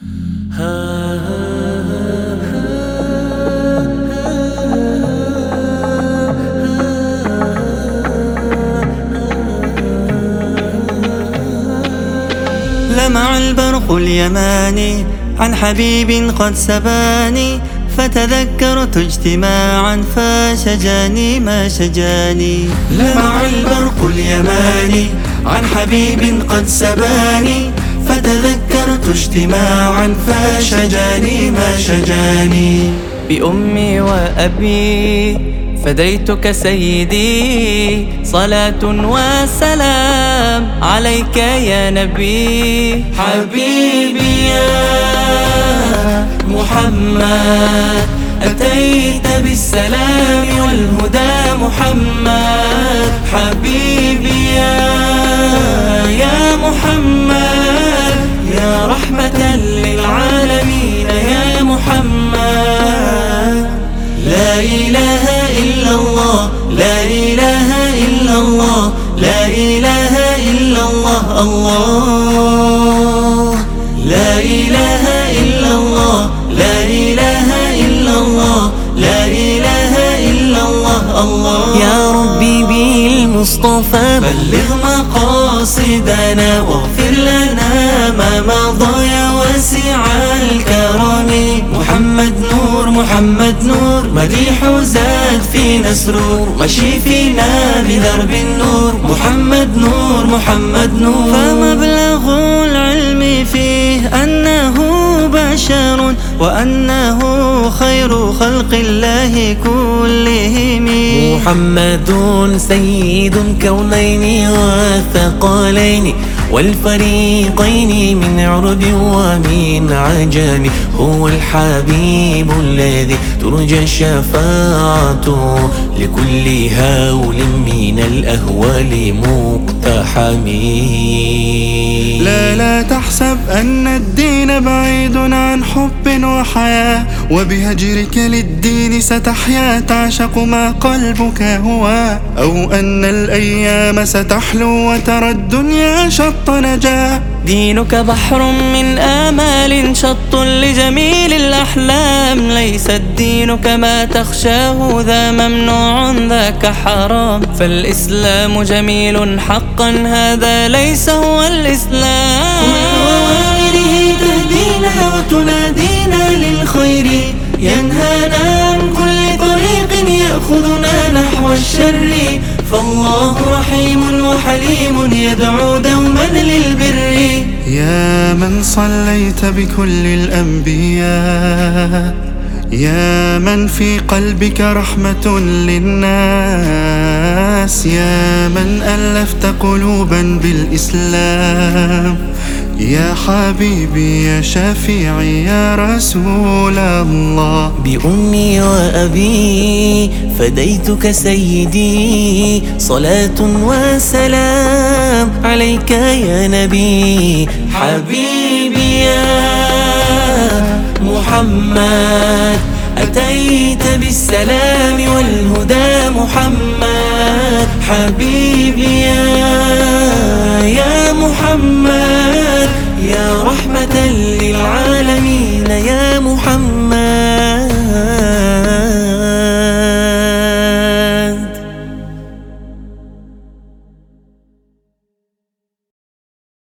لمع البرق اليماني عن حبيب قد سباني فتذكرت اجتماعا فشجاني ما شجاني. لمع البرق اليماني عن حبيب قد سباني فتذكرت اجتماعا فشجاني ما شجاني. بأمي وأبي فديتك سيدي صلاة وسلام عليك يا نبي. حبيبي يا محمد أتيت بالسلام والهدى محمد. حبيبي يا يا محمد. لا إله إلا الله لا إله إلا الله الله. لا إله إلا الله لا إله إلا الله لا إله إلا الله الله. يا ربي بالمصطفى بلغ مقاصدنا واغفر لنا ما مضى يا واسع الكرم. محمد نور محمد نور مديح زاد فينا سرور مشي فينا بدرب النور. محمد نور محمد نور. فمبلغ العلم فيه أنه بشر وأنه خير خلق الله كلهم. محمد سيد الكونين والثقلين والفريقين من عرب ومن عجم هو الحبيب الذي ترجى الشفاعة لكل هول من الأهوال مقتحم لا لا تحسب أن الدين بعيد عن حب وحياة. وبهجرك للدين ستحيا تعشق ما قلبك هو. أو أن الأيام ستحلو وترى الدنيا شط نجاة دينك بحر من آمال شط لجميل الأحلام. ليس الدين كما تخشاه ذا ممنوع ذاك حرام. فالإسلام جميل حقا هذا ليس هو الإسلام. الشر فالله رحيم وحليم يدعو دوما للبر. يا من صليت بكل الأنبياء يا من في قلبك رحمة للناس يا من ألفت قلوبا بالإسلام يا حبيبي يا شفيعي يا رسول الله. بأمي وأبي فديتك سيدي صلاة وسلام عليك يا نبي. حبيبي يا محمد أتيت بالسلام والهدى محمد. حبيبي يا يا محمد.